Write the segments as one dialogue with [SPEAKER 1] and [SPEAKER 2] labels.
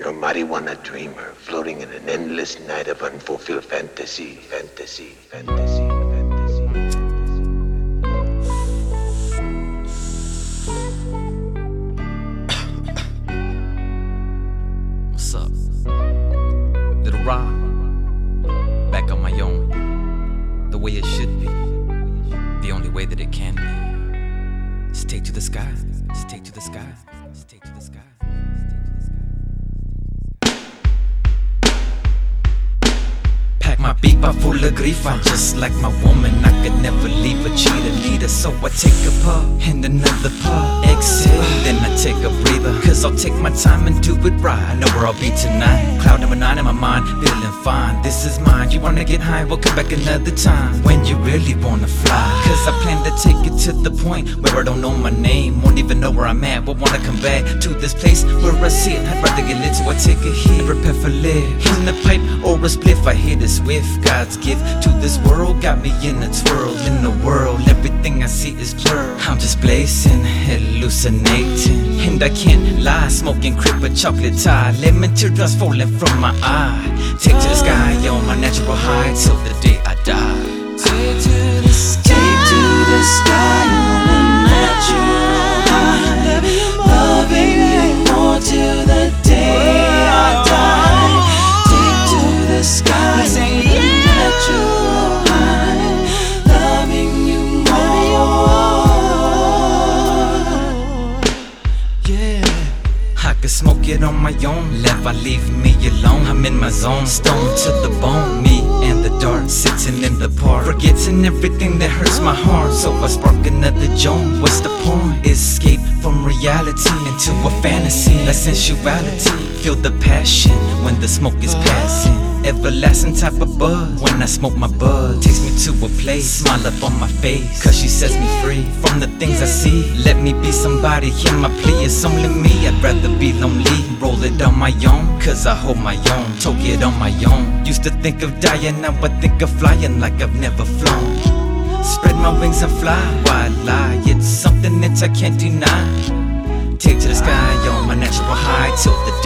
[SPEAKER 1] You're a marijuana dreamer, floating in an endless night of unfulfilled fantasy, fantasy, fantasy, fantasy. Fantasy.
[SPEAKER 2] What's up? Little. Back on my own. The way it should be. The only way that it can be. Stay to the sky. stay to the sky. stay to the sky. Pack up full of grief. I'm just like my woman. I could never leave a cheater leader. So I take a puff and another puff. Exhale, then I take a breather. Cause I'll take my time and do it right. I know where I'll be tonight. Cloud number nine in my mind, feeling fine. This is mine. You wanna get high? We'll come back another time. When you really wanna fly. Cause I plan to take it to the point where I don't know my name. Won't even know where I'm at. But wanna come back to this place where I sit. I'd rather get lit so I take a hit. Prepare for live. In the pipe or a spliff, I hit it swift. God's gift to this world got me in a twirl. In the world, everything I see is blurred. I'm just blazing, hallucinating. And I can't lie, smoking with chocolate Thai. Lemon teardrops falling from my eye. Take to the sky on my it on my own, never leave me alone. I'm in my zone, stone to the bone. Me and the dark, sitting in the park, forgetting everything that hurts my heart. So I spark another joint. What's the point? Escape from reality into a fantasy. That sensuality, feel the passion when the smoke is passing. Everlasting type of buzz when I smoke my bud. Takes me to a place, smile up on my face. Cause she sets me free from the things I see. Let me be somebody, hear my plea. It's only me, I'd rather be lonely. Roll it on my own, cause I hold my own. Took it on my own. Used to think of dying, now I think of flying like I've never flown. Spread my wings and fly, why lie? It's something that I can't deny. Take to the sky on my natural high till the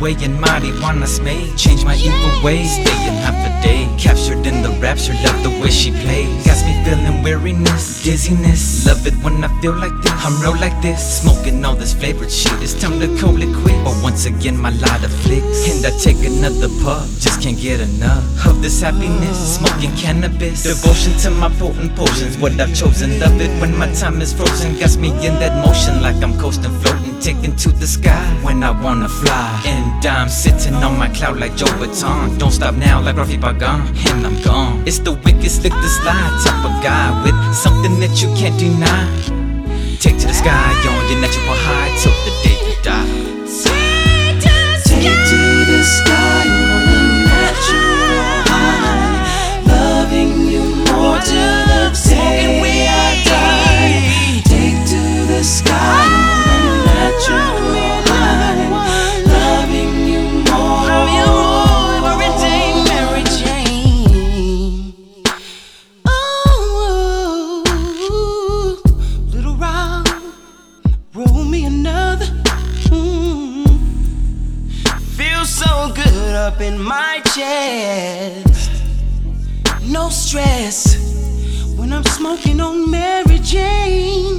[SPEAKER 2] I hide away in marijuana smade. Change my evil ways, staying half a day. Captured in the rapture, love the way she plays. Got me feeling weariness, dizziness. Love it when I feel like this. I'm real like this, smoking all this flavored shit. It's time to call it quit. But once again, my light flicks. And I take another puff, just can't get enough of this happiness. Smoking cannabis, devotion to my potent potions. What I've chosen, love it when my time is frozen. Got me in that motion like I'm coasting, floating, taking to the sky when I wanna fly. And I'm sitting on my cloud like Joe Vuitton. Don't stop now like Rafi Bagan, and I'm gone. It's the wicked, slick the slide type of guy with something that you can't deny.
[SPEAKER 3] Up in my chest. No stress when I'm smoking on Mary Jane.